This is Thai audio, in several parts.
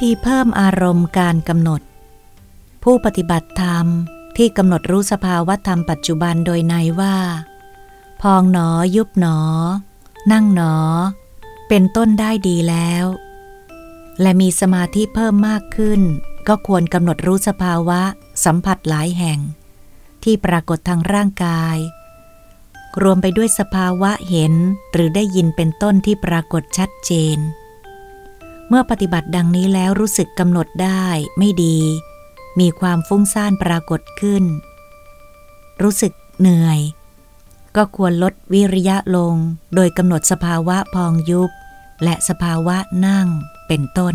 ธีเพิ่มอารมณ์การกำหนด ผู้ปฏิบัติธรรมที่กำหนดรู้สภาวะธรรมปัจจุบันโดยในว่า พองหนอยุบหนอ นั่งหนอ เป็นต้นได้ดีแล้ว และมีสมาธิเพิ่มมากขึ้น ก็ควรกำหนดรู้สภาวะสัมผัสหลายแห่ง ที่ปรากฏทางร่างกาย รวมไปด้วยสภาวะเห็นหรือได้ยินเป็นต้นที่ปรากฏชัดเจน มื่อปฏิบัติดังนี้แล้วรู้สึกกำหนดได้ไม่ดี มีความฟุ้งซ่านปรากฏขึ้น รู้สึกเหนื่อย ก็ควรลดวิริยะลงโดยกำหนดสภาวะพองยุบ และสภาวะนั่งเป็นต้น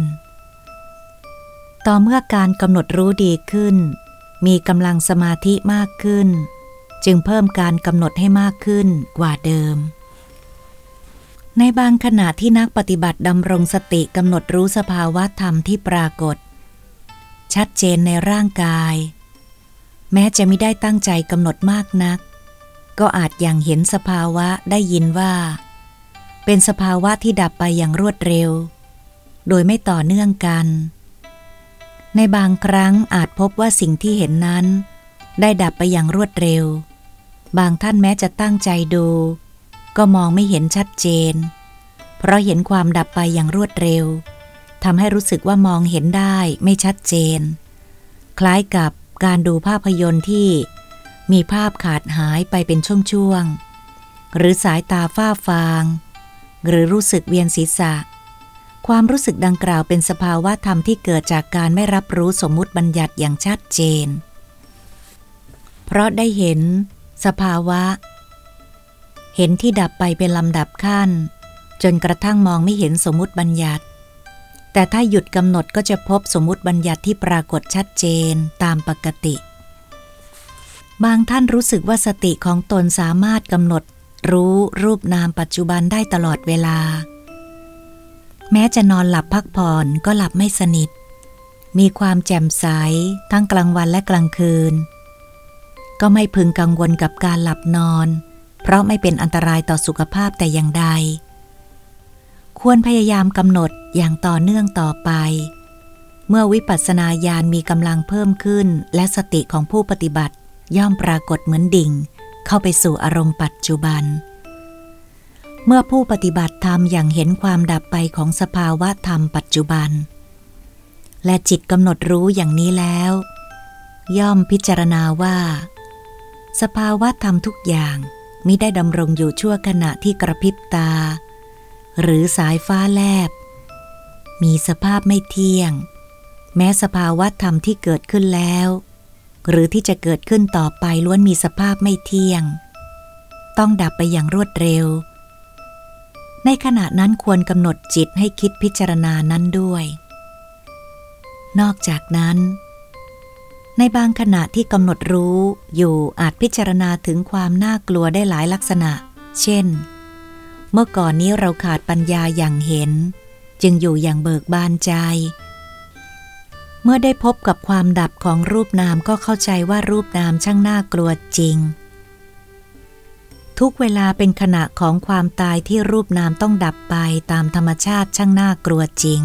ต่อเมื่อการกำหนดรู้ดีขึ้น มีกำลังสมาธิมากขึ้น จึงเพิ่มการกำหนดให้มากขึ้นกว่าเดิม ในบางขณะที่นักปฏิบัติดำรงสติกำหนดรู้สภาวะธรรมที่ปรากฏ ชัดเจนในร่างกาย แม้จะไม่ได้ตั้งใจกำหนดมากนัก ก็อาจยังเห็นสภาวะได้ยินว่า เป็นสภาวะที่ดับไปอย่างรวดเร็ว โดยไม่ต่อเนื่องกัน ในบางครั้งอาจพบว่าสิ่งที่เห็นนั้น ได้ดับไปอย่างรวดเร็ว บางท่านแม้จะตั้งใจดู ก็มองไม่เห็นชัดเจน เพราะเห็นความดับไปอย่างรวดเร็วทำให้รู้สึกว่ามองเห็นได้ไม่ชัดเจน คล้ายกับการดูภาพยนตร์ที่มีภาพขาดหายไปเป็นช่วงๆ หรือสายตาฝ้าฟาง หรือรู้สึกเวียนศีรษะ ความรู้สึกดังกล่าวเป็นสภาวะธรรมที่เกิดจากการไม่รับรู้สมมุติบัญญัติอย่างชัดเจน เพราะได้เห็น สภาวะ เห็นที่ดับไปเป็นลำดับขั้น จนกระทั่งมองไม่เห็นสมมติบัญญัติ แต่ถ้าหยุดกำหนดก็จะพบสมมติบัญญัติที่ปรากฏชัดเจนตามปกติ บางท่านรู้สึกว่าสติของตนสามารถกำหนด รู้รูปนามปัจจุบันได้ตลอดเวลา แม้จะนอนหลับพักผ่อนก็หลับไม่สนิท มีความแจ่มใสทั้งกลางวันและกลางคืน ก็ไม่พึงกังวลกับการหลับนอน เพราะไม่เป็นอันตรายต่อสุขภาพแต่อย่างใด ควรพยายามกำหนดอย่างต่อเนื่องต่อไป เมื่อวิปัสสนาญาณมีกำลังเพิ่มขึ้น และสติของผู้ปฏิบัติย่อมปรากฏเหมือนดิ่ง เข้าไปสู่อารมณ์ปัจจุบัน เมื่อผู้ปฏิบัติธรรมอย่างเห็นความดับไปของสภาวะธรรมปัจจุบัน และจิตกำหนดรู้อย่างนี้แล้ว ย่อมพิจารณาว่า สภาวะธรรมทุกอย่าง มิได้ดำรงอยู่ชั่วขณะที่กระพริบตา หรือสายฟ้าแลบ มีสภาพไม่เที่ยง แม้สภาวะธรรมที่เกิดขึ้นแล้ว หรือที่จะเกิดขึ้นต่อไปล้วนมีสภาพไม่เที่ยง ต้องดับไปอย่างรวดเร็ว ในขณะนั้นควรกำหนดจิตให้คิดพิจารณานั้นด้วย นอกจากนั้น ในบางขณะที่กำหนดรู้อยู่อาจพิจารณาถึงความน่ากลัวได้หลายลักษณะ เช่น เมื่อก่อนนี้เราขาดปัญญาอย่างเห็น จึงอยู่อย่างเบิกบานใจ เมื่อได้พบกับความดับของรูปนามก็เข้าใจว่ารูปนามช่างน่ากลัวจริง ทุกเวลาเป็นขณะของความตายที่รูปนามต้องดับไปตามธรรมชาติช่างน่ากลัวจริง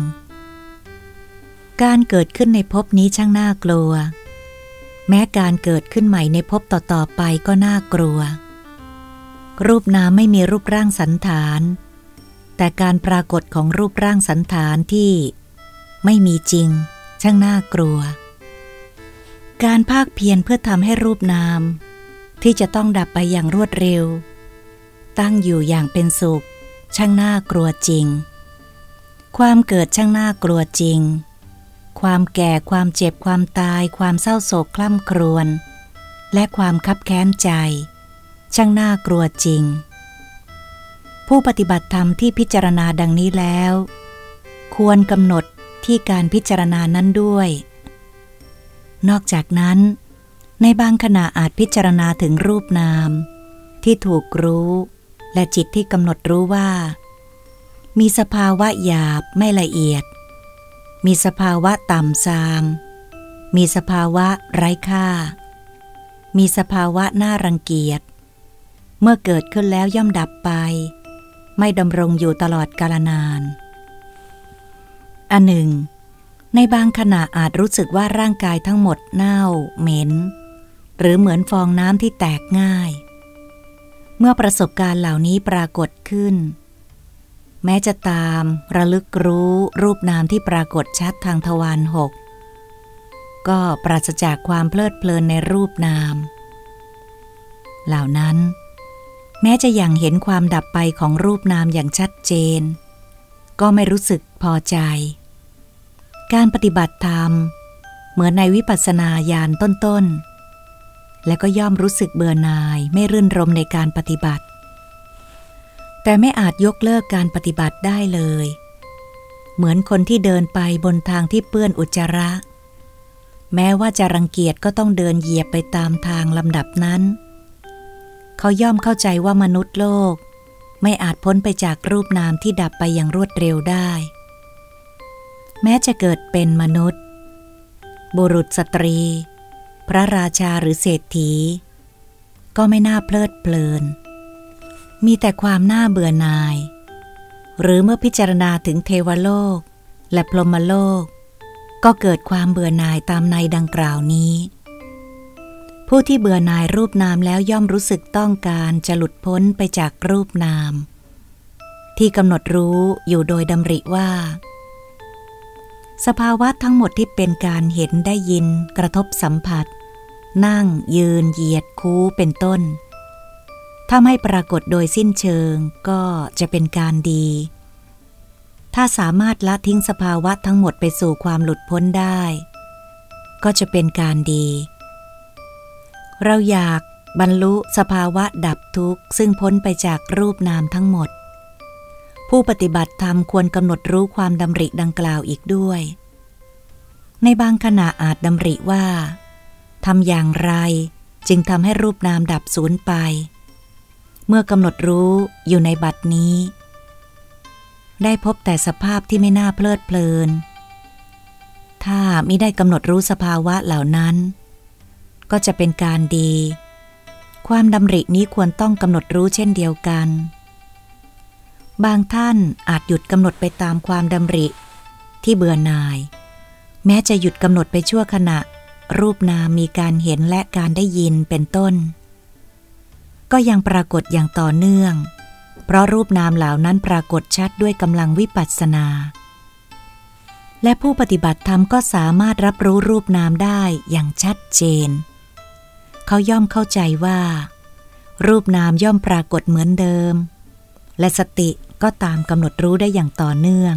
การเกิดขึ้นในภพนี้ช่างน่ากลัว แม้การเกิดขึ้นใหม่ในภพต่อๆไปก็น่ากลัว รูปนามไม่มีรูปร่างสันฐาน แต่การปรากฏของรูปร่างสันฐานที่ ไม่มีจริง ช่างน่ากลัว การภาคเพียรเพื่อทำให้รูปนาม ที่จะต้องดับไปอย่างรวดเร็ว ตั้งอยู่อย่างเป็นสุข ช่างน่ากลัวจริง ความเกิดช่างน่ากลัวจริง ความแก่ความเจ็บความตาย ความเศร้าโศกคล่ำครวญและความคับแค้นใจ ช่างน่ากลัวจริง ผู้ปฏิบัติธรรมที่พิจารณาดังนี้แล้ว ควรกำหนดที่การพิจารณานั้นด้วย นอกจากนั้น ในบางขณะอาจพิจารณาถึงรูปนาม ที่ถูกรู้และจิตที่กำหนดรู้ว่า มีสภาวะหยาบไม่ละเอียด มีสภาวะต่ำซาม มีสภาวะไร้ค่า มีสภาวะน่ารังเกียจ เมื่อเกิดขึ้นแล้วย่อมดับไป ไม่ดำรงอยู่ตลอดกาลนาน อันหนึ่ง ในบางขณะอาจรู้สึกว่าร่างกายทั้งหมดเน่า เหม็น หรือเหมือนฟองน้ำที่แตกง่าย เมื่อประสบการณ์เหล่านี้ปรากฏขึ้น แม้จะตามระลึกรู้รูปนามที่ปรากฏชัดทางทวารหกก็ปราศจากความเพลิดเพลินในรูปนาม เหล่านั้น แม้จะยังเห็นความดับไปของรูปนามอย่างชัดเจน ก็ไม่รู้สึกพอใจ การปฏิบัติธรรม เหมือนในวิปัสสนาญาณต้นๆ และก็ย่อมรู้สึกเบื่อหน่ายไม่รื่นรมในการปฏิบัติ แต่ไม่อาจยกเลิกการปฏิบัติได้เลย เหมือนคนที่เดินไปบนทางที่เปื้อนอุจจาระ แม้ว่าจะรังเกียจก็ต้องเดินเหยียบไปตามทางลำดับนั้น เขาย่อมเข้าใจว่ามนุษย์โลก ไม่อาจพ้นไปจากรูปนามที่ดับไปอย่างรวดเร็วได้ แม้จะเกิดเป็นมนุษย์ บุรุษสตรี พระราชาหรือเศรษฐี ก็ไม่น่าเพลิดเพลิน มีแต่ความน่าเบื่อหน่าย หรือเมื่อพิจารณาถึงเทวโลก และพรหมโลก ก็เกิดความเบื่อหน่ายตามในดังกล่าวนี้ ผู้ที่เบื่อหน่ายรูปนามแล้วย่อมรู้สึกต้องการจะหลุดพ้นไปจากรูปนาม ที่กำหนดรู้อยู่โดยดำริว่า สภาวะทั้งหมดที่เป็นการเห็นได้ยินกระทบสัมผัส นั่งยืนเหยียดคูเป็นต้น ถ้าไม่ปรากฏโดยสิ้นเชิงก็จะเป็นการดี ถ้าสามารถละทิ้งสภาวะทั้งหมดไปสู่ความหลุดพ้นได้ ก็จะเป็นการดี เราอยากบรรลุสภาวะดับทุกข์ ซึ่งพ้นไปจากรูปนามทั้งหมด ผู้ปฏิบัติธรรมควรกำหนดรู้ความดำริดังกล่าวอีกด้วย ในบางขณะอาจดำริว่าทำอย่างไรจึงทำให้รูปนามดับสูญไป เมื่อกำหนดรู้อยู่ในบัดนี้ ได้พบแต่สภาพที่ไม่น่าเพลิดเพลิน ถ้าม่ได้กำหนดรู้สภาวะเหล่านั้น ก็จะเป็นการดี ความดำรินี้ควรต้องกำหนดรู้เช่นเดียวกัน บางท่านอาจหยุดกำหนดไปตามความดำริที่เบื่อหน่าย แม้จะหยุดกำหนดไปชั่วขณะ รูปนามมีการเห็นและการได้ยินเป็นต้น ก็ยังปรากฏอย่างต่อเนื่อง เพราะรูปนามเหล่านั้นปรากฏชัดด้วยกำลังวิปัสสนา และผู้ปฏิบัติธรรมก็สามารถรับรู้รูปนามได้อย่างชัดเจน เขาย่อมเข้าใจว่า รูปนามย่อมปรากฏเหมือนเดิม และสติก็ตามกำหนดรู้ได้อย่างต่อเนื่อง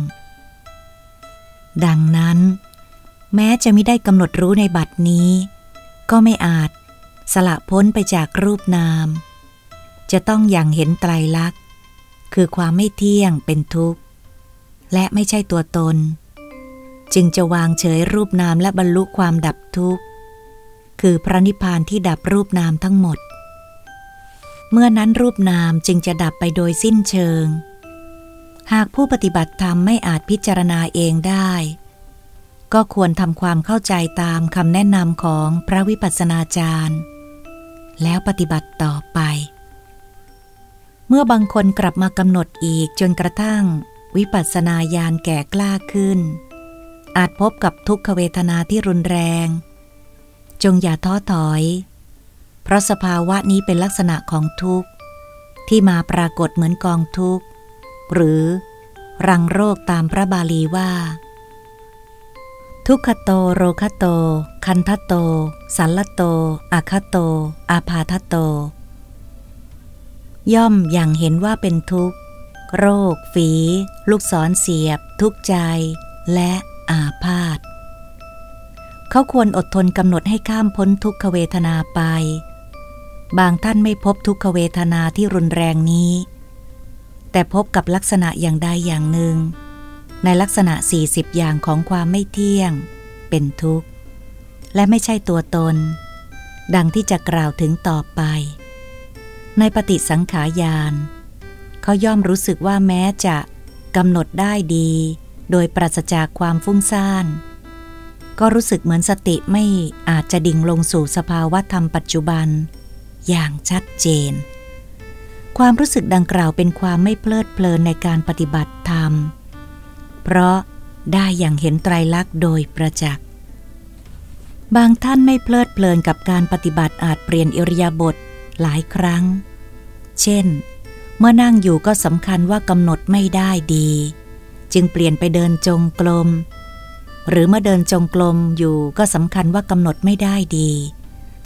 ดังนั้น แม้จะไม่ได้กำหนดรู้ในบัดนี้ ก็ไม่อาจสละพ้นไปจากรูปนาม จะต้องอย่างเห็นไตรลักษณ์ คือความไม่เที่ยงเป็นทุกข์ และไม่ใช่ตัวตน จึงจะวางเฉยรูปนามและบรรลุความดับทุกข์ คือพระนิพพานที่ดับรูปนามทั้งหมด เมื่อนั้นรูปนามจึงจะดับไปโดยสิ้นเชิง หากผู้ปฏิบัติธรรมไม่อาจพิจารณาเองได้ ก็ควรทำความเข้าใจตามคำแนะนำของพระวิปัสสนาจารย์ แล้วปฏิบัติต่อไป เมื่อบางคนกลับมากำหนดอีกจนกระทั่ง วิปัสสนาญาณแก่กล้าขึ้น อาจพบกับทุกขเวทนาที่รุนแรง จงอย่าท้อถอย เพราะสภาวะนี้เป็นลักษณะของทุกข์ ที่มาปรากฏเหมือนกองทุกข์ หรือรังโรคตามพระบาลีว่า ทุกขโตโรคโต คันทโต สัลลโต อาคโต อาพาทโต ย่อมอย่างเห็นว่าเป็นทุกข์ โรค ฝี ลูกศรเสียบ ทุกใจ และอาพาธเขาควรอดทนกำหนดให้ข้ามพ้นทุกขเวทนาไป บางท่านไม่พบทุกขเวทนาที่รุนแรงนี้ แต่พบกับลักษณะอย่างใดอย่างหนึ่ง ในลักษณะ 40 อย่างของความไม่เที่ยง เป็นทุกข์ และไม่ใช่ตัวตน ดังที่จะกล่าวถึงต่อไป ในปฏิสังขายานเขาย่อมรู้สึกว่าแม้จะกำหนดได้ดี โดยปราศจากความฟุ้งซ่าน ก็รู้สึกเหมือนสติไม่อาจจะดิ่งลงสู่สภาวะธรรมปัจจุบัน อย่างชัดเจน ความรู้สึกดังกล่าวเป็นความไม่เพลิดเพลินในการปฏิบัติธรรม เพราะได้อย่างเห็นไตรลักษณ์โดยประจักษ์บางท่านไม่เพลิดเพลินกับการปฏิบัติอาจเปลี่ยนอิริยาบถ หลายครั้ง เช่น เมื่อนั่งอยู่ก็สำคัญว่ากำหนดไม่ได้ดี จึงเปลี่ยนไปเดินจงกรมหรือเมื่อเดินจงกรมอยู่ก็สำคัญว่ากำหนดไม่ได้ดี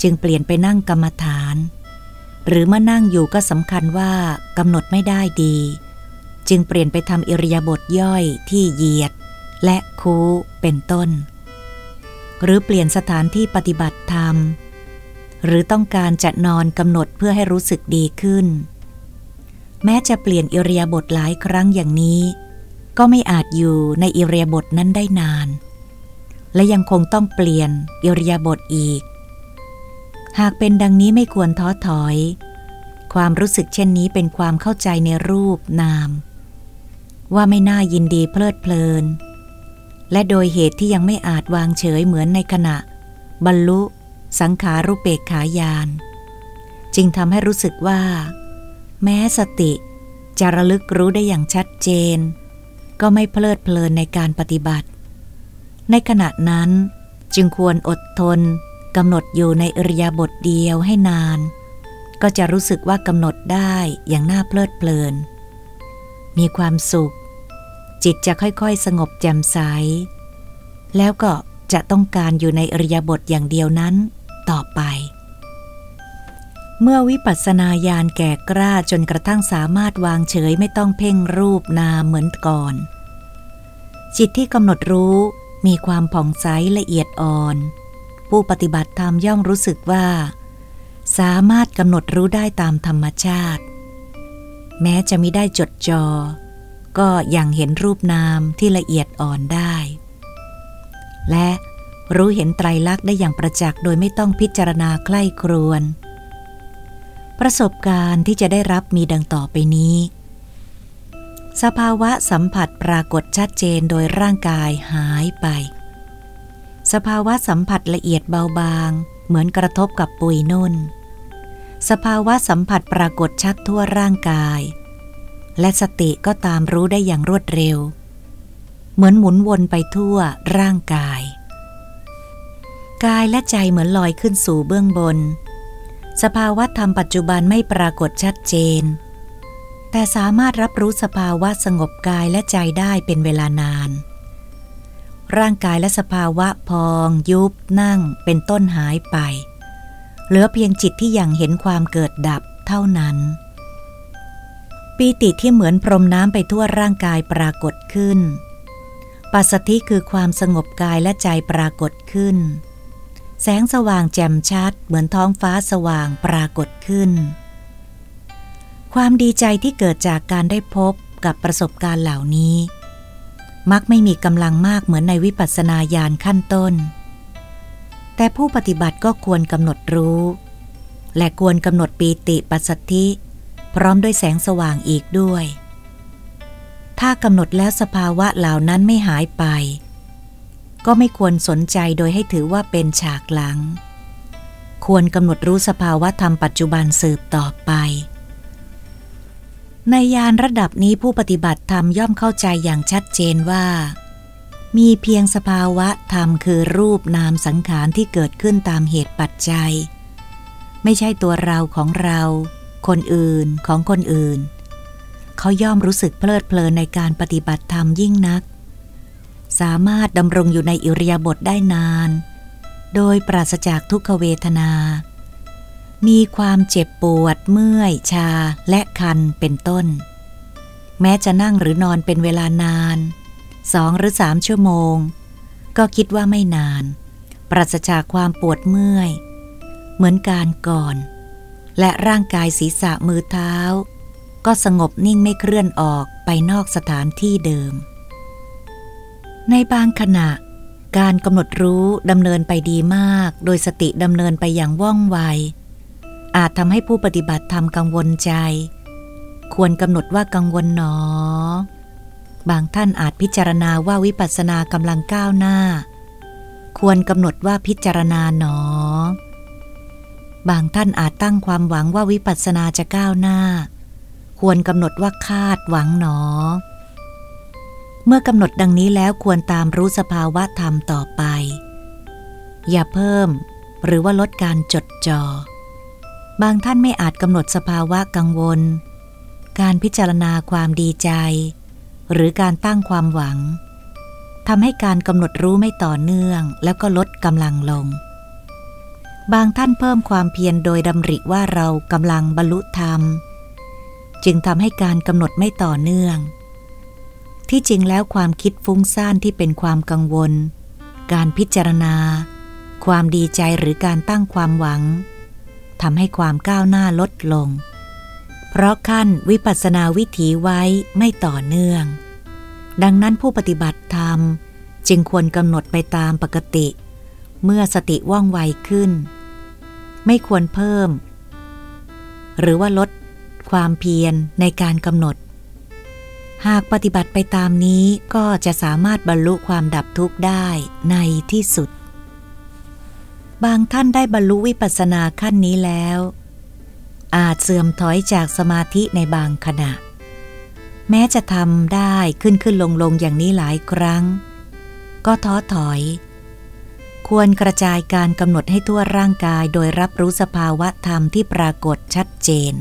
จึงเปลี่ยนไปนั่งกรรมฐาน หรือเมื่อนั่งอยู่ก็สำคัญว่ากำหนดไม่ได้ดี จึงเปลี่ยนไปทำอิริยาบถย่อยที่เหยียด และคูเป็นต้น หรือเปลี่ยนสถานที่ปฏิบัติธรรม หรือต้องการจะนอนกำหนดเพื่อให้รู้สึกดีขึ้น แม้จะเปลี่ยนอิริยาบถหลายครั้งอย่างนี้ ก็ไม่อาจอยู่ในอิริยาบถนั้นได้นาน และยังคงต้องเปลี่ยนอิริยาบถอีก หากเป็นดังนี้ไม่ควรท้อถอย ความรู้สึกเช่นนี้เป็นความเข้าใจในรูปนาม ว่าไม่น่ายินดีเพลิดเพลิน และโดยเหตุที่ยังไม่อาจวางเฉยเหมือนในขณะ บรรลุ สังขารุเปกขายาน จึงทำให้รู้สึกว่า แม้สติจะระลึกรู้ได้อย่างชัดเจน ก็ไม่เพลิดเพลินในการปฏิบัติ ในขณะนั้นจึงควรอดทนกำหนดอยู่ในอริยาบทเดียวให้นาน ก็จะรู้สึกว่ากำหนดได้อย่างน่าเพลิดเพลิน มีความสุข จิตจะค่อยๆ สงบแจ่มใส แล้วก็จะต้องการอยู่ในอริยบทอย่างเดียวนั้น ต่อไป เมื่อวิปัสสนาญาณแก่กล้าจนกระทั่งสามารถวางเฉยไม่ต้องเพ่งรูปนามเหมือนก่อน จิตที่กำหนดรู้มีความผ่องใสละเอียดอ่อน ผู้ปฏิบัติธรรมย่อมรู้สึกว่า สามารถกำหนดรู้ได้ตามธรรมชาติ แม้จะไม่ได้จดจอ ก็ยังเห็นรูปนามที่ละเอียดอ่อนได้ และ รู้เห็นไตรลักษณ์ได้อย่างประจักษ์โดยไม่ต้องพิจารณาใกล้ครวน ประสบการณ์ที่จะได้รับมีดังต่อไปนี้ สภาวะสัมผัสปรากฏชัดเจนโดยร่างกายหายไป สภาวะสัมผัสละเอียดเบาบาง เหมือนกระทบกับปุยนุ่น สภาวะสัมผัสปรากฏชัดทั่วร่างกาย และสติก็ตามรู้ได้อย่างรวดเร็ว เหมือนหมุนวนไปทั่วร่างกาย กายและใจเหมือนลอยขึ้นสู่เบื้องบน สภาวะธรรมปัจจุบันไม่ปรากฏชัดเจน แต่สามารถรับรู้สภาวะสงบกายและใจได้เป็นเวลานาน ร่างกายและสภาวะพอง ยุบ นั่ง เป็นต้นหายไป เหลือเพียงจิตที่ยังเห็นความเกิดดับเท่านั้น ปีติที่เหมือนพรมน้ำไปทั่วร่างกายปรากฏขึ้นปัสสธิคือความสงบกายและใจปรากฏขึ้น แสงสว่างแจ่มชัด เหมือนท้องฟ้าสว่างปรากฏขึ้น ความดีใจที่เกิดจากการได้พบกับประสบการณ์เหล่านี้ มักไม่มีกำลังมากเหมือนในวิปัสสนาญาณขั้นต้น แต่ผู้ปฏิบัติก็ควรกำหนดรู้ และควรกำหนดปีติปัสสธิ พร้อมด้วยแสงสว่างอีกด้วย ถ้ากำหนดแล้วสภาวะเหล่านั้นไม่หายไป ก็ไม่ควรสนใจโดยให้ถือว่าเป็นฉากหลัง ควรกำหนดรู้สภาวะธรรมปัจจุบันสืบต่อไป ในยานระดับนี้ผู้ปฏิบัติธรรมย่อมเข้าใจอย่างชัดเจนว่า มีเพียงสภาวะธรรมคือรูปนามสังขารที่เกิดขึ้นตามเหตุปัจจัย ไม่ใช่ตัวเราของเรา คนอื่นของคนอื่น เขาย่อมรู้สึกเพลิดเพลินในการปฏิบัติธรรมยิ่งนัก สามารถดำรงอยู่ในอิริยาบถได้นาน โดยปราศจากทุกขเวทนา มีความเจ็บปวด เมื่อย ชาและคันเป็นต้น แม้จะนั่งหรือนอนเป็นเวลานานสองหรือสามชั่วโมง ก็คิดว่าไม่นาน ปราศจากความปวดเมื่อย เหมือนการก่อน และร่างกายศีรษะมือเท้า ก็สงบนิ่งไม่เคลื่อนออกไปนอกสถานที่เดิม ในบางขณะ การกำหนดรู้ดำเนินไปดีมาก โดยสติดำเนินไปอย่างว่องไว อาจทำให้ผู้ปฏิบัติธรรมกังวลใจ ควรกำหนดว่ากังวลหนอบางท่านอาจพิจารณาว่าวิปัสสนากำลังก้าวหน้า ควรกำหนดว่าพิจารณาหนอ บางท่านอาจตั้งความหวังว่าวิปัสสนาจะก้าวหน้า ควรกำหนดว่าคาดหวังหนอ มื่อกำหนดดังนี้แล้วควรตามรู้สภาวะธรรมต่อไป อย่าเพิ่ม หรือว่าลดการจดจอ่อบางท่านไม่อาจกำหนดสภาวะกังวล การพิจารณาความดีใจ หรือการตั้งความหวังทำให้การกำหนดรู้ไม่ต่อเนื่องแล้วก็ลดกำลังลง บางท่านเพิ่มความเพียรโดยดำริว่าเรากำลังบรรลุธรรม จึงทำให้การกำหนดไม่ต่อเนื่อง ที่จริงแล้วความคิดฟุ้งซ่านที่เป็นความกังวล การพิจารณา ความดีใจหรือการตั้งความหวังทำให้ความก้าวหน้าลดลง เพราะขั้นวิปัสสนาวิถีไว้ไม่ต่อเนื่อง ดังนั้นผู้ปฏิบัติธรรมจึงควรกำหนดไปตามปกติ เมื่อสติว่องไวขึ้น ไม่ควรเพิ่ม หรือว่าลดความเพียรในการกำหนด หากปฏิบัติไปตามนี้ก็จะสามารถบรรลุความดับทุกข์ได้ในที่สุด บางท่านได้บรรลุวิปัสสนาขั้นนี้แล้ว อาจเสื่อมถอยจากสมาธิในบางขณะ แม้จะทำได้ขึ้นขึ้นลงลงอย่างนี้หลายครั้ง ก็ท้อถอย ควรกระจายการกำหนดให้ทั่วร่างกายโดยรับรู้สภาวะธรรมที่ปรากฏชัดเจน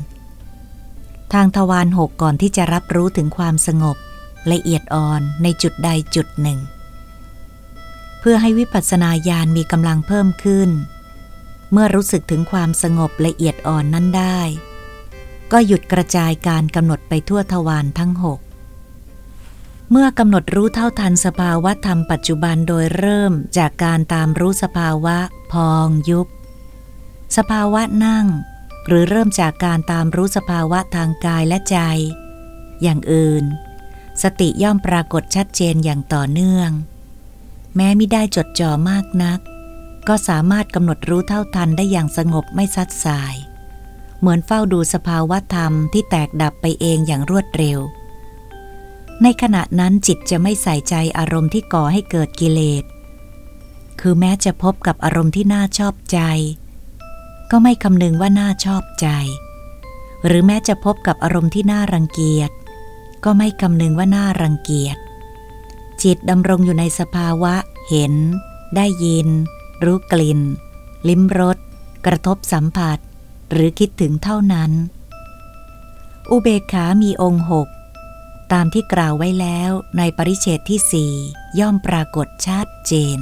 ทางทวารหกก่อนที่จะรับรู้ถึงความสงบละเอียดอ่อนในจุดใดจุดหนึ่ง เพื่อให้วิปัสสนาญาณมีกำลังเพิ่มขึ้น เมื่อรู้สึกถึงความสงบละเอียดอ่อนนั้นได้ ก็หยุดกระจายการกำหนดไปทั่วทวารทั้งหกเมื่อกำหนดรู้เท่าทันสภาวะธรรมปัจจุบันโดยเริ่มจากการตามรู้สภาวะพองยุบ สภาวะนั่ง หรือเริ่มจากการตามรู้สภาวะทางกายและใจ อย่างอื่น สติย่อมปรากฏชัดเจนอย่างต่อเนื่อง แม้ไม่ได้จดจ่อมากนัก ก็สามารถกำหนดรู้เท่าทันได้อย่างสงบไม่ซัดสาย เหมือนเฝ้าดูสภาวะธรรมที่แตกดับไปเองอย่างรวดเร็ว ในขณะนั้นจิตจะไม่ใส่ใจอารมณ์ที่ก่อให้เกิดกิเลสคือแม้จะพบกับอารมณ์ที่น่าชอบใจ ก็ไม่คำนึงว่าน่าชอบใจ หรือแม้จะพบกับอารมณ์ที่น่ารังเกียจ ก็ไม่คำนึงว่าน่ารังเกียจ จิตดำรงอยู่ในสภาวะ เห็น ได้ยิน รู้กลิ่น ลิ้มรส กระทบสัมผัส หรือคิดถึงเท่านั้น อุเบกขามีองค์หกตามที่กล่าวไว้แล้วในปริเชตที่สี่ย่อมปรากฏชัดเจน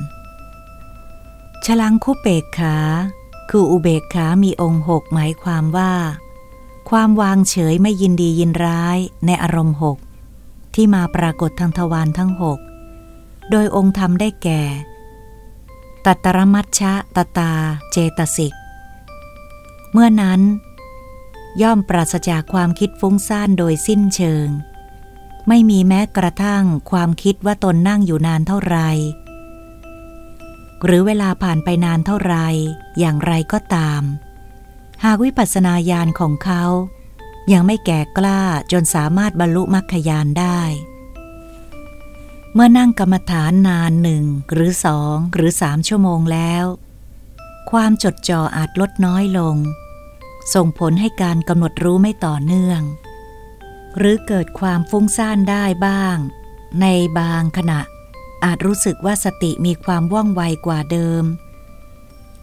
ฉลังคุเบกขา คืออุเบกขามีองค์หกหมายความว่า ความวางเฉยไม่ยินดียินร้ายในอารมณ์หกที่มาปรากฏทางทวารทั้งหกโดยองค์ธรรมได้แก่ ตัตรมัชชะตตา เจตสิก เมื่อนั้น ย่อมปราศจากความคิดฟุ้งซ่านโดยสิ้นเชิง ไม่มีแม้กระทั่งความคิดว่าตนนั่งอยู่นานเท่าไร หรือเวลาผ่านไปนานเท่าไร อย่างไรก็ตาม หากวิปัสสนาญาณของเขา ยังไม่แก่กล้าจนสามารถบรรลุมรรคญาณได้ เมื่อนั่งกรรมฐานนานหนึ่งหรือสองหรือสามชั่วโมงแล้ว ความจดจ่ออาจลดน้อยลง ส่งผลให้การกำหนดรู้ไม่ต่อเนื่อง หรือเกิดความฟุ้งซ่านได้บ้าง ในบางขณะ อาจรู้สึกว่าสติมีความว่องไวกว่าเดิม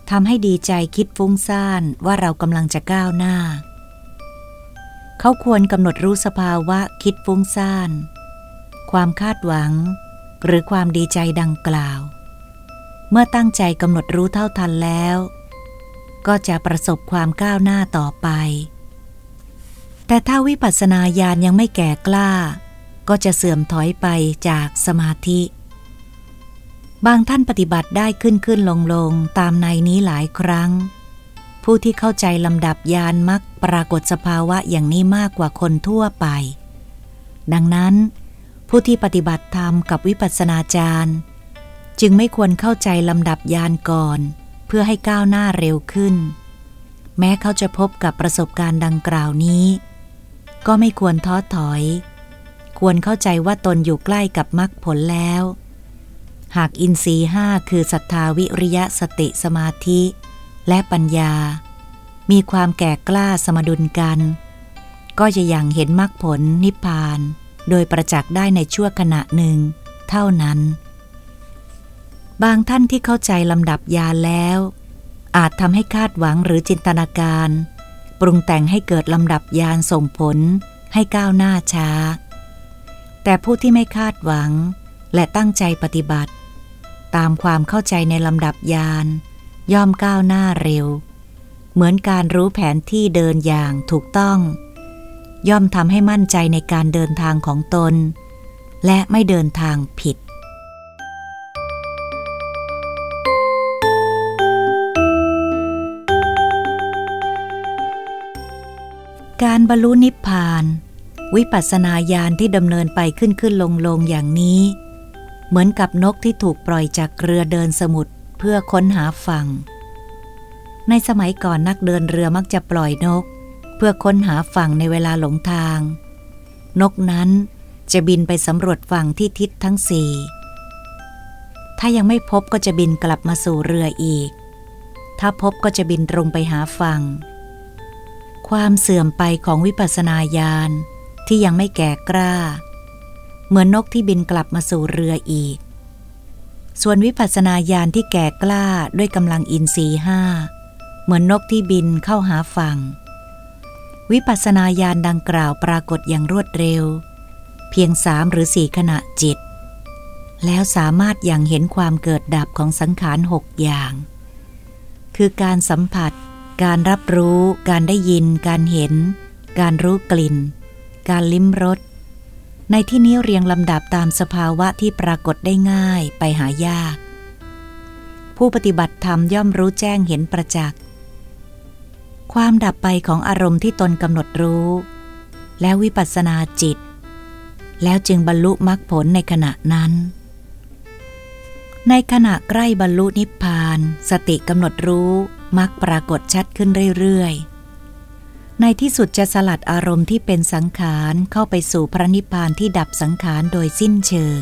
ทำให้ดีใจคิดฟุ้งซ่านว่าเรากำลังจะก้าวหน้า เขาควรกำหนดรู้สภาวะคิดฟุ้งซ่าน ความคาดหวัง หรือความดีใจดังกล่าว เมื่อตั้งใจกำหนดรู้เท่าทันแล้ว ก็จะประสบความก้าวหน้าต่อไป แต่ถ้าวิปัสสนาญาณยังไม่แก่กล้า ก็จะเสื่อมถอยไปจากสมาธิ บางท่านปฏิบัติได้ขึ้นขึ้นลงลงตามในนี้หลายครั้ง ผู้ที่เข้าใจลำดับญาณมักปรากฏสภาวะอย่างนี้มากกว่าคนทั่วไป ดังนั้น ผู้ที่ปฏิบัติธรรมกับวิปัสสนาจารย์ จึงไม่ควรเข้าใจลำดับยานก่อน เพื่อให้ก้าวหน้าเร็วขึ้น แม้เขาจะพบกับประสบการณ์ดังกล่าวนี้ ก็ไม่ควรท้อถอย ควรเข้าใจว่าตนอยู่ใกล้กับมรรคผลแล้ว หากอินทรีห้าคือศรัทธาวิริยะสติสมาธิ และปัญญา มีความแก่กล้าสมดุลกัน ก็จะยังเห็นมรรคผลนิพพาน โดยประจักษ์ได้ในชั่วขณะหนึ่ง เท่านั้น บางท่านที่เข้าใจลำดับยาแล้ว อาจทำให้คาดหวังหรือจินตนาการ ปรุงแต่งให้เกิดลำดับยานส่งผลให้ก้าวหน้าช้า แต่ผู้ที่ไม่คาดหวังและตั้งใจปฏิบัติ ตามความเข้าใจในลำดับยาน ย่อมก้าวหน้าเร็ว เหมือนการรู้แผนที่เดินอย่างถูกต้อง ย่อมทำให้มั่นใจในการเดินทางของตน และไม่เดินทางผิดการบรรลุนิพพาน วิปัสสนาญาณที่ดำเนินไปขึ้นขึ้นลงลงอย่างนี้ เหมือนกับนกที่ถูกปล่อยจากเรือเดินสมุทรเพื่อค้นหาฝั่ง ในสมัยก่อนนักเดินเรือมักจะปล่อยนก เพื่อค้นหาฝั่งในเวลาหลงทาง นกนั้นจะบินไปสำรวจฝั่งที่ทิศทั้งสี่ถ้ายังไม่พบก็จะบินกลับมาสู่เรืออีก ถ้าพบก็จะบินตรงไปหาฝั่ง ความเสื่อมไปของวิปัสสนาญาณที่ยังไม่แก่กล้า เหมือนนกที่บินกลับมาสู่เรืออีก ส่วนวิปัสสนาญาณที่แก่กล้าด้วยกำลังอินทรีห้า เหมือนนกที่บินเข้าหาฝั่ง วิปัสสนาญาณดังกล่าวปรากฏอย่างรวดเร็ว เพียงสามหรือสี่ขณะจิต แล้วสามารถยังเห็นความเกิดดับของสังขารหกอย่าง คือการสัมผัส การรับรู้ การได้ยิน การเห็น การรู้กลิ่น การลิ้มรส ในที่นี้เรียงลำดับตามสภาวะที่ปรากฏได้ง่ายไปหายาก ผู้ปฏิบัติธรรมย่อมรู้แจ้งเห็นประจักษ์ ความดับไปของอารมณ์ที่ตนกำหนดรู้ แล้ววิปัสสนาจิต แล้วจึงบรรลุมรรคผลในขณะนั้น ในขณะใกล้บรรลุนิพพาน สติกำหนดรู้มักปรากฏชัดขึ้นเรื่อยๆ ในที่สุดจะสลัดอารมณ์ที่เป็นสังขารเข้าไปสู่พระนิพพานที่ดับสังขารโดยสิ้นเชิง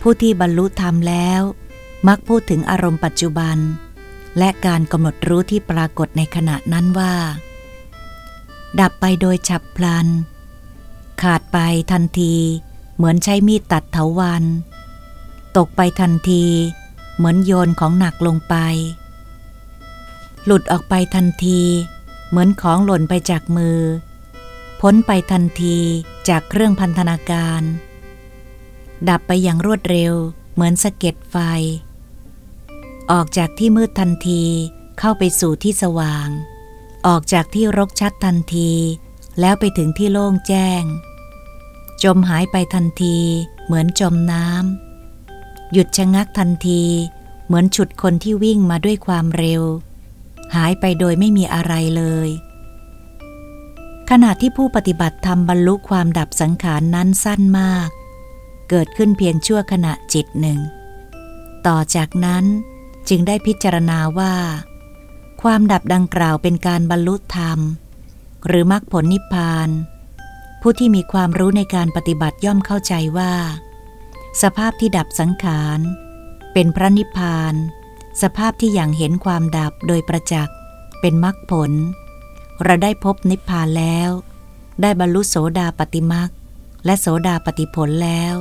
ผู้ที่บรรลุธรรมแล้ว มักพูดถึงอารมณ์ปัจจุบัน และการกำหนดรู้ที่ปรากฏในขณะนั้นว่า ดับไปโดยฉับพลัน ขาดไปทันที เหมือนใช้มีดตัดเถาวัน ตกไปทันที เหมือนโยนของหนักลงไป หลุดออกไปทันที เหมือนของหล่นไปจากมือ พ้นไปทันทีจากเครื่องพันธนาการ ดับไปอย่างรวดเร็ว เหมือนสะเก็ดไฟ ออกจากที่มืดทันทีเข้าไปสู่ที่สว่าง ออกจากที่รกชัดทันที แล้วไปถึงที่โล่งแจ้ง จมหายไปทันที เหมือนจมน้ำหยุดชะงักทันที เหมือนฉุดคนที่วิ่งมาด้วยความเร็ว หายไปโดยไม่มีอะไรเลย ขณะที่ผู้ปฏิบัติธรรมบรรลุความดับสังขารนนั้นสั้นมาก เกิดขึ้นเพียงชั่วขณะจิตหนึ่ง ต่อจากนั้นจึงได้พิจารณาว่า ความดับดังกล่าวเป็นการบรรลุธรรม หรือมรรคผลนิพพาน ผู้ที่มีความรู้ในการปฏิบัติย่อมเข้าใจว่า สภาพที่ดับสังขาร เป็นพระนิพพาน สภาพที่อย่างเห็นความดับโดยประจักษ์เป็นมรรคผล เราได้พบนิพพานแล้ว ได้บรรลุโสดาปติมรรคและโสดาปติผลแล้ว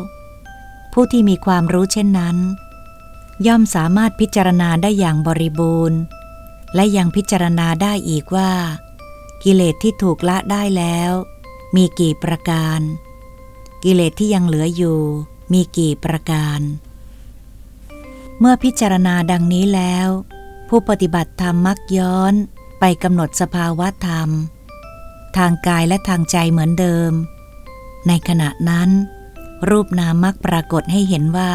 ผู้ที่มีความรู้เช่นนั้น ย่อมสามารถพิจารณาได้อย่างบริบูรณ์ และยังพิจารณาได้อีกว่า กิเลสที่ถูกละได้แล้ว มีกี่ประการ กิเลสที่ยังเหลืออยู่ มีกี่ประการ เมื่อพิจารณาดังนี้แล้ว ผู้ปฏิบัติธรรมมักย้อนไปกำหนดสภาวะธรรม ทางกายและทางใจเหมือนเดิม ในขณะนั้น รูปนามมักปรากฏให้เห็นว่า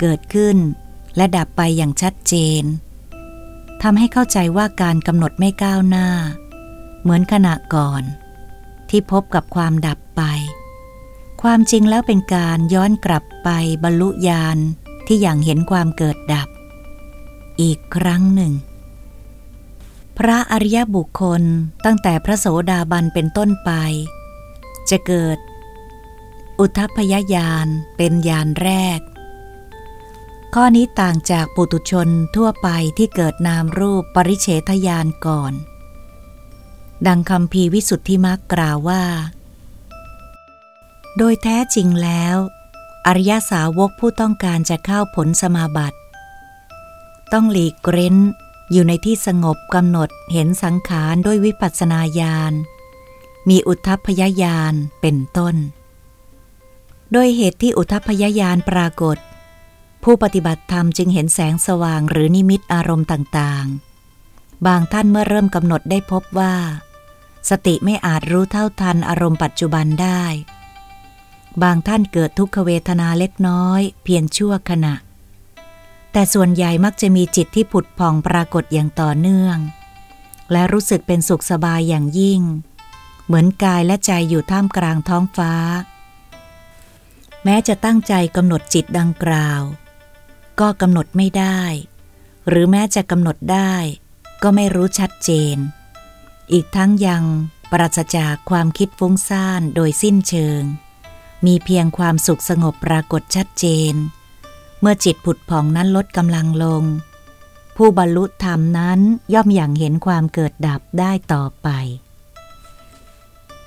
เกิดขึ้นและดับไปอย่างชัดเจนทำให้เข้าใจว่าการกำหนดไม่ก้าวหน้า เหมือนขณะก่อน ที่พบกับความดับไป ความจริงแล้วเป็นการย้อนกลับไปบรรลุญาณ ที่อย่างเห็นความเกิดดับ อีกครั้งหนึ่ง พระอริยบุคคลตั้งแต่พระโสดาบันเป็นต้นไป จะเกิด อุทพยญาณเป็นญาณแรก ข้อนี้ต่างจากปุตุชนทั่วไปที่เกิดนามรูปปริเฉทญาณก่อน ดังคำพีวิสุทธิมักกล่าวว่าโดยแท้จริงแล้ว อริยสาวกผู้ต้องการจะเข้าผลสมาบัติ ต้องหลีกเร้น อยู่ในที่สงบกำหนดเห็นสังขารด้วยวิปัสสนาญาณ มีอุทพยญาณเป็นต้น โดยเหตุที่อุทพยญาณปรากฏ ผู้ปฏิบัติธรรมจึงเห็นแสงสว่างหรือนิมิตอารมณ์ต่างๆ บางท่านเมื่อเริ่มกำหนดได้พบว่า สติไม่อาจรู้เท่าทันอารมณ์ปัจจุบันได้ บางท่านเกิดทุกขเวทนาเล็กน้อย เพียงชั่วขณะ แต่ส่วนใหญ่มักจะมีจิตที่ผุดผ่องปรากฏอย่างต่อเนื่อง และรู้สึกเป็นสุขสบายอย่างยิ่ง เหมือนกายและใจอยู่ท่ามกลางท้องฟ้า แม้จะตั้งใจกำหนดจิตดังกล่าว ก็กำหนดไม่ได้ หรือแม้จะกำหนดได้ ก็ไม่รู้ชัดเจน อีกทั้งยังปราศจากความคิดฟุ้งซ่านโดยสิ้นเชิง มีเพียงความสุขสงบปรากฏชัดเจน เมื่อจิตผุดผ่องนั้นลดกำลังลง ผู้บรรลุธรรมนั้นย่อมอย่างเห็นความเกิดดับได้ต่อไป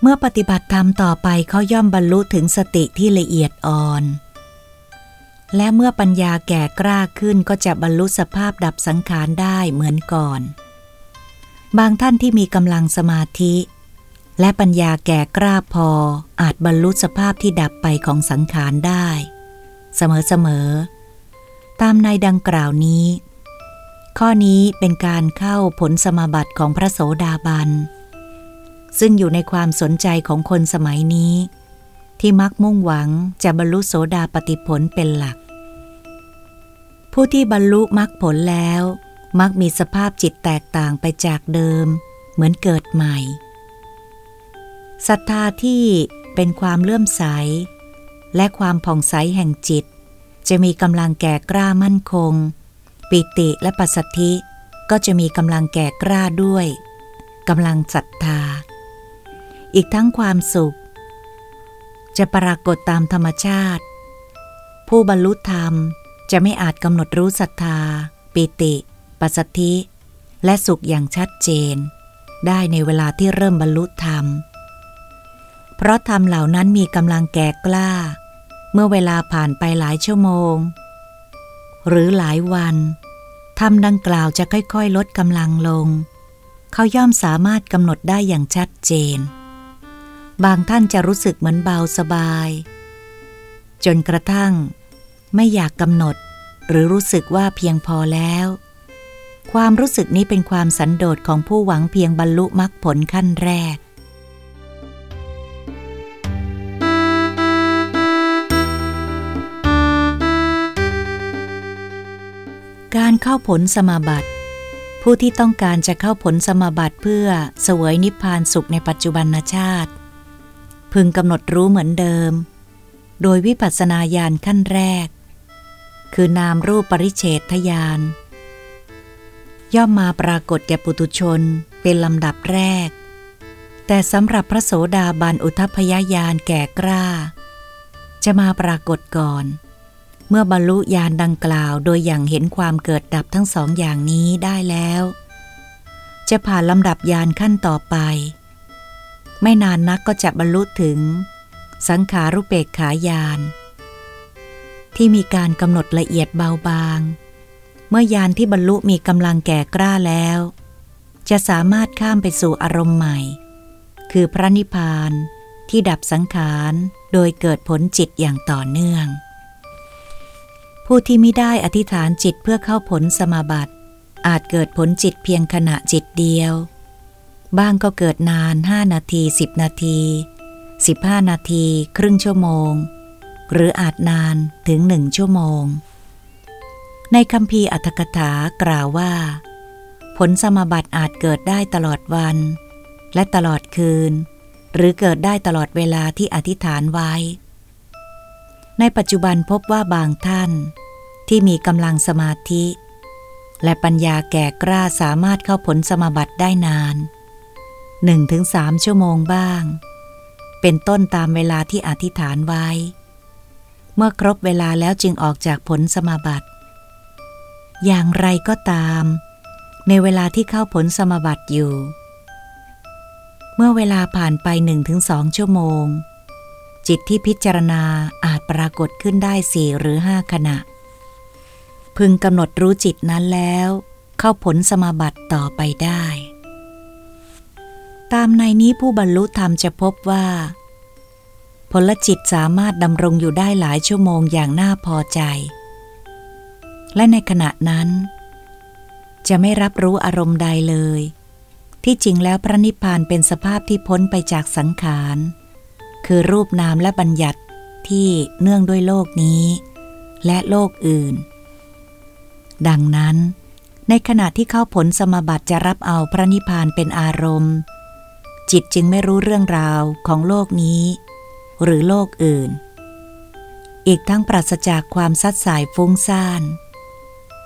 เมื่อปฏิบัติธรรมต่อไปเขาย่อมบรรลุถึงสติที่ละเอียดอ่อน และเมื่อปัญญาแก่กล้าขึ้นก็จะบรรลุสภาพดับสังขารได้เหมือนก่อน บางท่านที่มีกำลังสมาธิ และปัญญาแก่กล้าพออาจบรรลุสภาพที่ดับไปของสังขารได้ เสมอๆ ตามในดังกล่าวนี้ ข้อนี้เป็นการเข้าผลสมาบัติของพระโสดาบัน ซึ่งอยู่ในความสนใจของคนสมัยนี้ ที่มักมุ่งหวังจะบรรลุโสดาปติผลเป็นหลัก ผู้ที่บรรลุมรรคผลแล้ว มักมีสภาพจิตแตกต่างไปจากเดิม เหมือนเกิดใหม่ ศรัทธาที่เป็นความเลื่อมใส และความผ่องใสแห่งจิต จะมีกำลังแก่กล้ามั่นคง ปิติและปัสสธิก็จะมีกำลังแก่กล้าด้วยกำลังศรัทธา อีกทั้งความสุข จะปรากฏตามธรรมชาติ ผู้บรรลุธรรมจะไม่อาจกำหนดรู้ศรัทธา ปิติ ปัสสธิ และสุขอย่างชัดเจน ได้ในเวลาที่เริ่มบรรลุธรรม เพราะธรรมเหล่านั้นมีกำลังแก่กล้า เมื่อเวลาผ่านไปหลายชั่วโมง หรือหลายวันธรรมดังกล่าวจะค่อยๆ ลดกำลังลง เขาย่อมสามารถกำหนดได้อย่างชัดเจน บางท่านจะรู้สึกเหมือนเบาสบาย จนกระทั่ง ไม่อยากกำหนด หรือรู้สึกว่าเพียงพอแล้ว ความรู้สึกนี้เป็นความสันโดษของผู้หวังเพียงบรรลุมรรคผลขั้นแรก การเข้าผลสมาบัติ ผู้ที่ต้องการจะเข้าผลสมาบัติเพื่อเสวยนิพพานสุขในปัจจุบันชาติ พึงกำหนดรู้เหมือนเดิม โดยวิปัสสนาญาณขั้นแรก คือนามรูปปริเฉทญาณย่อมมาปรากฏแก่ปุตุชนเป็นลำดับแรก แต่สำหรับพระโสดาบันอุทพยญาณแก่กล้า จะมาปรากฏก่อน เมื่อบรรลุญาณดังกล่าวโดยอย่างเห็นความเกิดดับทั้งสองอย่างนี้ได้แล้ว จะผ่านลำดับญาณขั้นต่อไป ไม่นานนักก็จะบรรลุถึง สังขารุเปกขายาน ที่มีการกำหนดละเอียดเบาบาง เมื่อยานที่บรรลุมีกำลังแก่กล้าแล้ว จะสามารถข้ามไปสู่อารมณ์ใหม่ คือพระนิพพานที่ดับสังขารโดยเกิดผลจิตอย่างต่อเนื่อง ผู้ที่ไม่ได้อธิษฐานจิตเพื่อเข้าผลสมาบัติ อาจเกิดผลจิตเพียงขณะจิตเดียว บ้างก็เกิดนานห้านาทีสิบนาทีสิบห้านาที ครึ่งชั่วโมง หรืออาจนานถึงหนึ่งชั่วโมง ในคำพีอัตถกถากล่าวว่า ผลสมาบัติอาจเกิดได้ตลอดวัน และตลอดคืน หรือเกิดได้ตลอดเวลาที่อธิษฐานไว้ ในปัจจุบันพบว่าบางท่าน ที่มีกำลังสมาธิ และปัญญาแก่กล้าสามารถเข้าผลสมาบัติได้นานหนึ่งถึงสามชั่วโมงบ้าง เป็นต้นตามเวลาที่อธิษฐานไว้ เมื่อครบเวลาแล้วจึงออกจากผลสมาบัติ อย่างไรก็ตาม ในเวลาที่เข้าผลสมาบัติอยู่ เมื่อเวลาผ่านไปหนึ่งถึงสองชั่วโมง จิตที่พิจารณาอาจปรากฏขึ้นได้สี่หรือห้าขณะ พึงกำหนดรู้จิตนั้นแล้ว เข้าผลสมาบัติต่อไปได้ ตามในนี้ผู้บรรลุธรรมจะพบว่า ผลจิตสามารถดำรงอยู่ได้หลายชั่วโมงอย่างน่าพอใจ และในขณะนั้น จะไม่รับรู้อารมณ์ใดเลย ที่จริงแล้วพระนิพพานเป็นสภาพที่พ้นไปจากสังขาร คือรูปนามและบัญญัติที่เนื่องด้วยโลกนี้ และโลกอื่น ดังนั้น ในขณะที่เข้าผลสมบัติจะรับเอาพระนิพพานเป็นอารมณ์ จิตจึงไม่รู้เรื่องราวของโลกนี้ หรือโลกอื่น อีกทั้งปราศจากความซัดสายฟุ้งซ่าน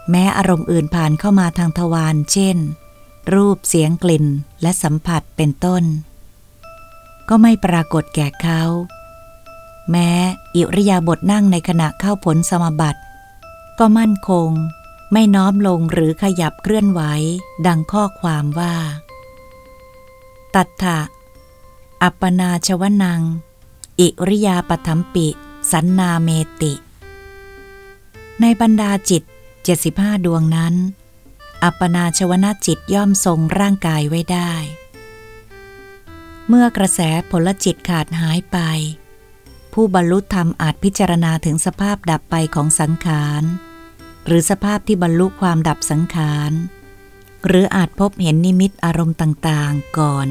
แม้อารมณ์อื่นผ่านเข้ามาทางทวารเช่น รูปเสียงกลิ่นและสัมผัสเป็นต้น ก็ไม่ปรากฏแก่เขา แม้อิริยาบถนั่งในขณะเข้าผลสมบัติ ก็มั่นคง ไม่น้อมลงหรือขยับเคลื่อนไหว ดังข้อความว่า ตัทธะอัปปนาชวนัง อิริยาปถัมปิ สันนาเมติ ในบรรดาจิต 75 ดวงนั้น อัปปนาชวนาจิตย่อมทรงร่างกายไว้ได้ เมื่อกระแสผลจิตขาดหายไป ผู้บรรลุธรรมอาจพิจารณาถึงสภาพดับไปของสังขาร หรือสภาพที่บรรลุความดับสังขาร หรืออาจพบเห็นนิมิตอารมณ์ต่างๆก่อน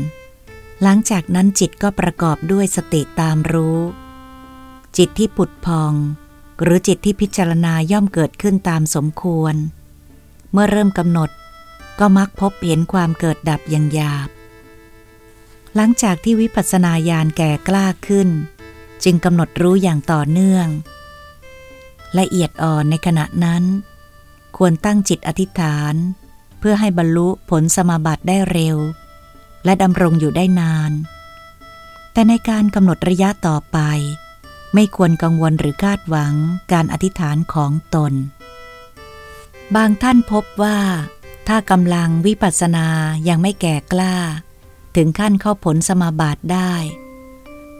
หลังจากนั้นจิตก็ประกอบด้วยสติตามรู้ จิตที่ปุดพอง หรือจิตที่พิจารณาย่อมเกิดขึ้นตามสมควร เมื่อเริ่มกำหนดก็มักพบเห็นความเกิดดับอย่างหยาบ หลังจากที่วิปัสสนาญาณแก่กล้าขึ้น จึงกำหนดรู้อย่างต่อเนื่อง ละเอียดอ่อนในขณะนั้น ควรตั้งจิตอธิษฐาน เพื่อให้บรรลุผลสมาบัติได้เร็ว และดำรงอยู่ได้นาน แต่ในการกำหนดระยะต่อไป ไม่ควรกังวลหรือคาดหวังการอธิษฐานของตน บางท่านพบว่า ถ้ากำลังวิปัสสนายังไม่แก่กล้า ถึงขั้นเข้าผลสมาบาทได้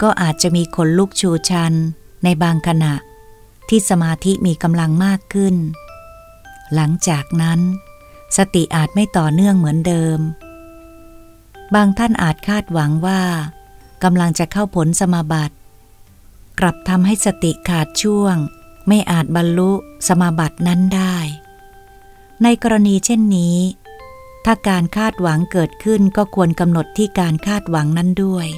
ก็อาจจะมีขนลุกชูชันในบางขณะ ที่สมาธิมีกำลังมากขึ้น หลังจากนั้น สติอาจไม่ต่อเนื่องเหมือนเดิม บางท่านอาจคาดหวังว่ากำลังจะเข้าผลสมาบัติ กลับทำให้สติขาดช่วง ไม่อาจบรรลุสมาบัตินั้นได้ ในกรณีเช่นนี้ ถ้าการคาดหวังเกิดขึ้นก็ควรกำหนดที่การคาดหวังนั้นด้วย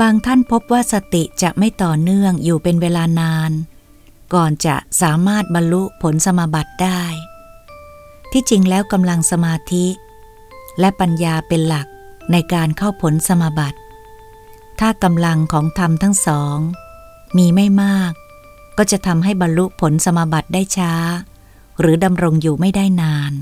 บางท่านพบว่าสติจะไม่ต่อเนื่องอยู่เป็นเวลานาน ก่อนจะสามารถบรรลุผลสมาบัติได้ ที่จริงแล้วกำลังสมาธิ และปัญญาเป็นหลักในการเข้าผลสมาบัติ ถ้ากำลังของธรรมทั้งสอง มีไม่มาก ก็จะทำให้บรรลุผลสมาบัติได้ช้า หรือดำรงอยู่ไม่ได้นาน